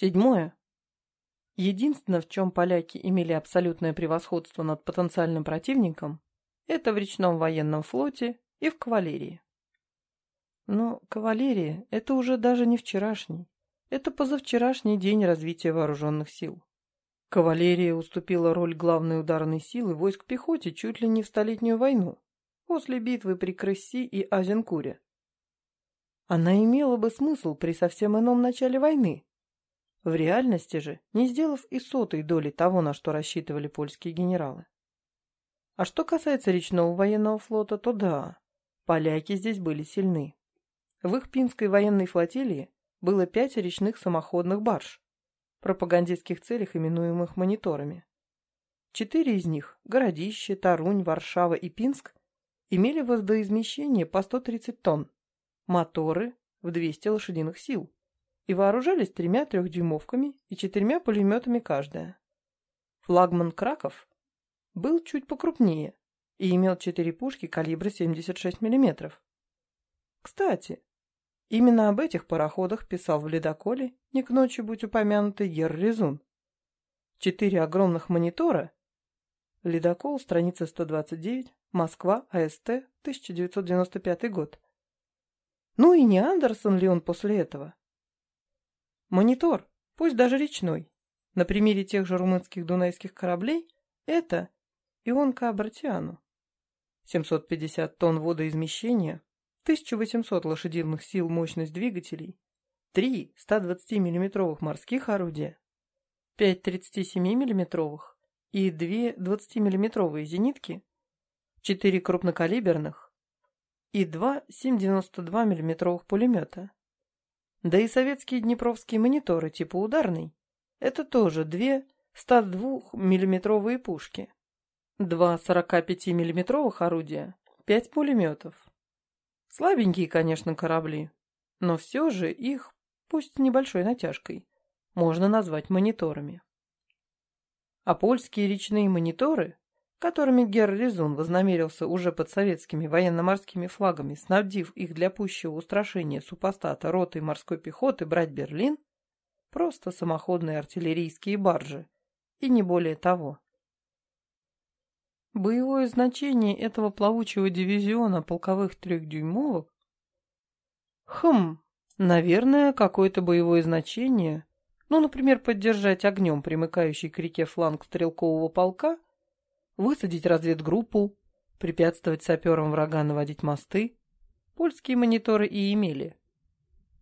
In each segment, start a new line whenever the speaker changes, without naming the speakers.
Седьмое. Единственное, в чем поляки имели абсолютное превосходство над потенциальным противником, это в речном военном флоте и в кавалерии. Но кавалерия – это уже даже не вчерашний, это позавчерашний день развития вооруженных сил. Кавалерия уступила роль главной ударной силы войск пехоте чуть ли не в Столетнюю войну, после битвы при Кресси и Азенкуре. Она имела бы смысл при совсем ином начале войны. В реальности же, не сделав и сотой доли того, на что рассчитывали польские генералы. А что касается речного военного флота, то да, поляки здесь были сильны. В их пинской военной флотилии было пять речных самоходных барж, пропагандистских целях именуемых мониторами. Четыре из них – Городище, Тарунь, Варшава и Пинск – имели водоизмещение по 130 тонн, моторы в 200 лошадиных сил и вооружались тремя трехдюймовками и четырьмя пулеметами каждая. Флагман «Краков» был чуть покрупнее и имел четыре пушки калибра 76 мм. Кстати, Именно об этих пароходах писал в «Ледоколе» не к ночи будь упомянутый Герризун. Четыре огромных монитора «Ледокол», страница 129, Москва, АСТ, 1995 год. Ну и не Андерсон ли он после этого? Монитор, пусть даже речной, на примере тех же румынских дунайских кораблей, это Ионка Абратиану. 750 тонн водоизмещения, 1800 лошадиных сил мощность двигателей, 3 120 миллиметровых морских орудия, 5 37 миллиметровых и 2 20 миллиметровые зенитки, 4 крупнокалиберных и 2 7,92 миллиметровых пулемета. Да и советские днепровские мониторы типа ударный – это тоже 2 102 миллиметровые пушки, 2 45 миллиметровых орудия, 5 пулеметов, Слабенькие, конечно, корабли, но все же их, пусть небольшой натяжкой, можно назвать мониторами. А польские речные мониторы, которыми Герр Резун вознамерился уже под советскими военно-морскими флагами, снабдив их для пущего устрашения супостата роты морской пехоты брать Берлин, просто самоходные артиллерийские баржи, и не более того. Боевое значение этого плавучего дивизиона полковых трехдюймовок? Хм, наверное, какое-то боевое значение. Ну, например, поддержать огнем примыкающий к реке фланг стрелкового полка, высадить разведгруппу, препятствовать саперам врага наводить мосты. Польские мониторы и имели.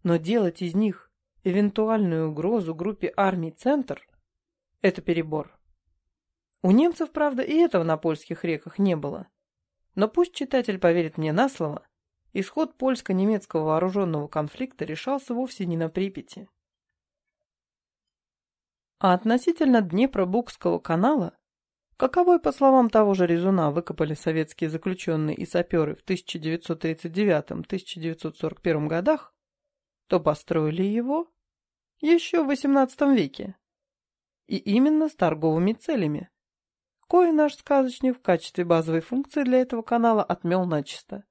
Но делать из них эвентуальную угрозу группе армий «Центр» — это перебор. У немцев, правда, и этого на польских реках не было. Но пусть читатель поверит мне на слово, исход польско-немецкого вооруженного конфликта решался вовсе не на Припяти. А относительно Днепро-Букского канала, каковой, по словам того же Резуна, выкопали советские заключенные и саперы в 1939-1941 годах, то построили его еще в XVIII веке. И именно с торговыми целями кое наш сказочник в качестве базовой функции для этого канала отмел начисто.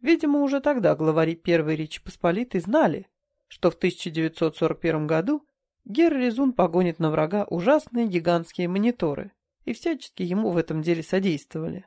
Видимо, уже тогда главари Первой Речи Посполитой знали, что в 1941 году Герр Резун погонит на врага ужасные гигантские мониторы и всячески ему в этом деле содействовали.